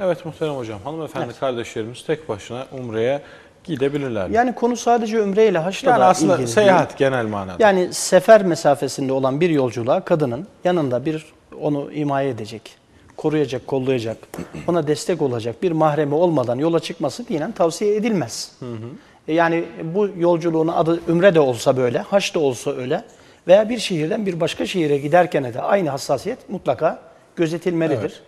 Evet muhterem hocam, hanımefendi Evet. kardeşlerimiz tek başına Umre'ye gidebilirler. Yani konu sadece Ümre ile Haç'la yani da aslında ilgili seyahat genel manada. Yani sefer mesafesinde olan bir yolculuğa kadının yanında bir onu himaye edecek, koruyacak, kollayacak, ona destek olacak bir mahremi olmadan yola çıkması dinen tavsiye edilmez. E Yani bu yolculuğun adı Ümre de olsa böyle, Haç da olsa öyle veya bir şehirden bir başka şehire giderken de aynı hassasiyet mutlaka gözetilmelidir.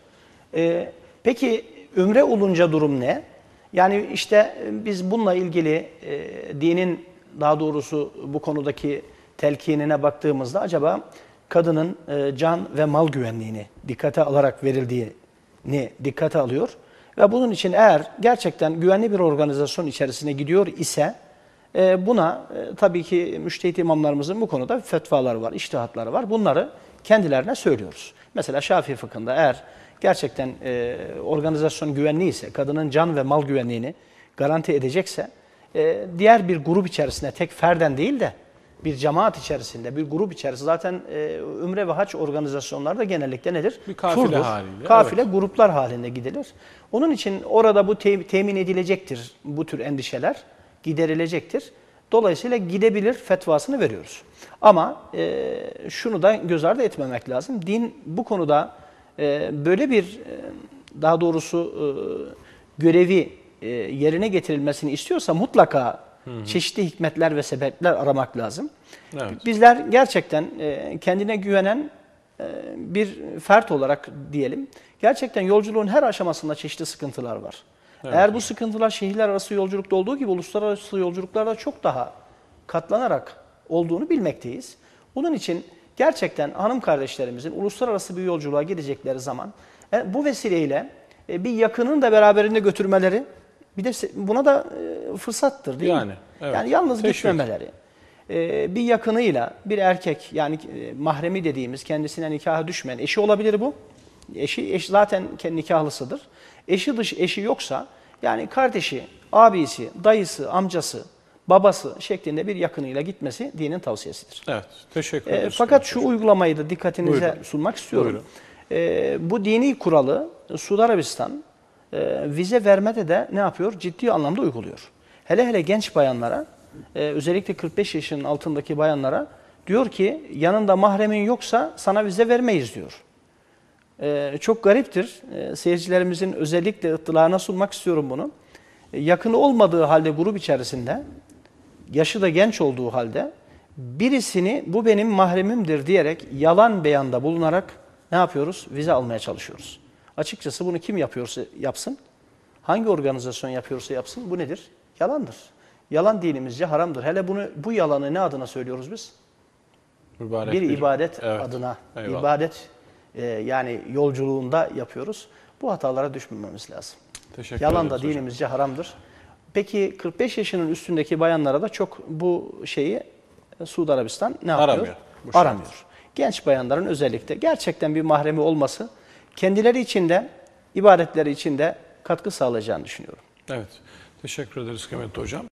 E, peki Ümre olunca durum ne? Yani işte e, biz bununla ilgili e, dinin daha doğrusu bu konudaki telkinine baktığımızda acaba kadının e, can ve mal güvenliğini dikkate alarak verildiğini dikkate alıyor. Ve bunun için eğer gerçekten güvenli bir organizasyon içerisine gidiyor ise e, buna e, tabii ki müştehit imamlarımızın bu konuda fetvaları var, iştihatları var. Bunları kendilerine söylüyoruz. Mesela Şafii fıkhında eğer gerçekten e, organizasyon güvenli ise, kadının can ve mal güvenliğini garanti edecekse, e, diğer bir grup içerisinde tek ferden değil de bir cemaat içerisinde, bir grup içerisinde zaten e, ümre ve haç organizasyonları da genellikle nedir? Bir kafile Turdur. haliyle, Kafile gruplar halinde gidilir. Onun için orada bu te- temin edilecektir bu tür endişeler, giderilecektir. Dolayısıyla gidebilir fetvasını veriyoruz. Ama e, şunu da göz ardı etmemek lazım. Din bu konuda böyle bir e, daha doğrusu e, görevi e, yerine getirilmesini istiyorsa mutlaka çeşitli hikmetler ve sebepler aramak lazım. Evet. Bizler gerçekten kendine güvenen bir fert olarak diyelim. Gerçekten yolculuğun her aşamasında çeşitli sıkıntılar var. Eğer bu sıkıntılar şehirler arası yolculukta olduğu gibi uluslararası yolculuklarda çok daha katlanarak olduğunu bilmekteyiz. Bunun için gerçekten hanım kardeşlerimizin uluslararası bir yolculuğa gidecekleri zaman e, bu vesileyle e, bir yakının da beraberinde götürmeleri bir de buna da e, fırsattır değil Yani, mi? evet. Yani yalnız Teşvik. gitmemeleri. E, bir yakınıyla bir erkek yani e, mahremi dediğimiz kendisine nikaha düşmeyen eşi olabilir bu. Eşi eş zaten kendi nikahlısıdır. Eşi dış eşi yoksa yani kardeşi, abisi, dayısı, amcası, babası şeklinde bir yakınıyla gitmesi dinin tavsiyesidir. Evet, teşekkür E, ederiz. fakat şu uygulamayı da dikkatinize Buyurun. sunmak istiyorum. Buyurun. E, bu dini kuralı Suudi Arabistan e, vize vermede de ne yapıyor? Ciddi anlamda uyguluyor. Hele hele genç bayanlara, e, özellikle 45 yaşının altındaki bayanlara diyor ki yanında mahremin yoksa sana vize vermeyiz diyor. E, çok gariptir. E, seyircilerimizin özellikle ıttılarına sunmak istiyorum bunu. E, yakını olmadığı halde grup içerisinde yaşı da genç olduğu halde birisini bu benim mahremimdir diyerek yalan beyanda bulunarak ne yapıyoruz? Vize almaya çalışıyoruz. Açıkçası bunu kim yapıyorsa yapsın, hangi organizasyon yapıyorsa yapsın bu nedir? Yalandır. Yalan dinimizce haramdır. Hele bunu bu yalanı ne adına söylüyoruz biz? Mübarek bir ibadet Evet. adına, Eyvallah. ibadet e, yani yolculuğunda yapıyoruz. Bu hatalara düşmememiz lazım. Teşekkür Yalan da hocam. dinimizce haramdır. Peki 45 yaşının üstündeki bayanlara da çok bu şeyi e, Suudi Arabistan ne yapıyor? Aramıyor. Aramıyor. Genç bayanların özellikle gerçekten bir mahremi olması kendileri için de ibadetleri için de katkı sağlayacağını düşünüyorum. Evet, teşekkür ederiz kıymetli hocam.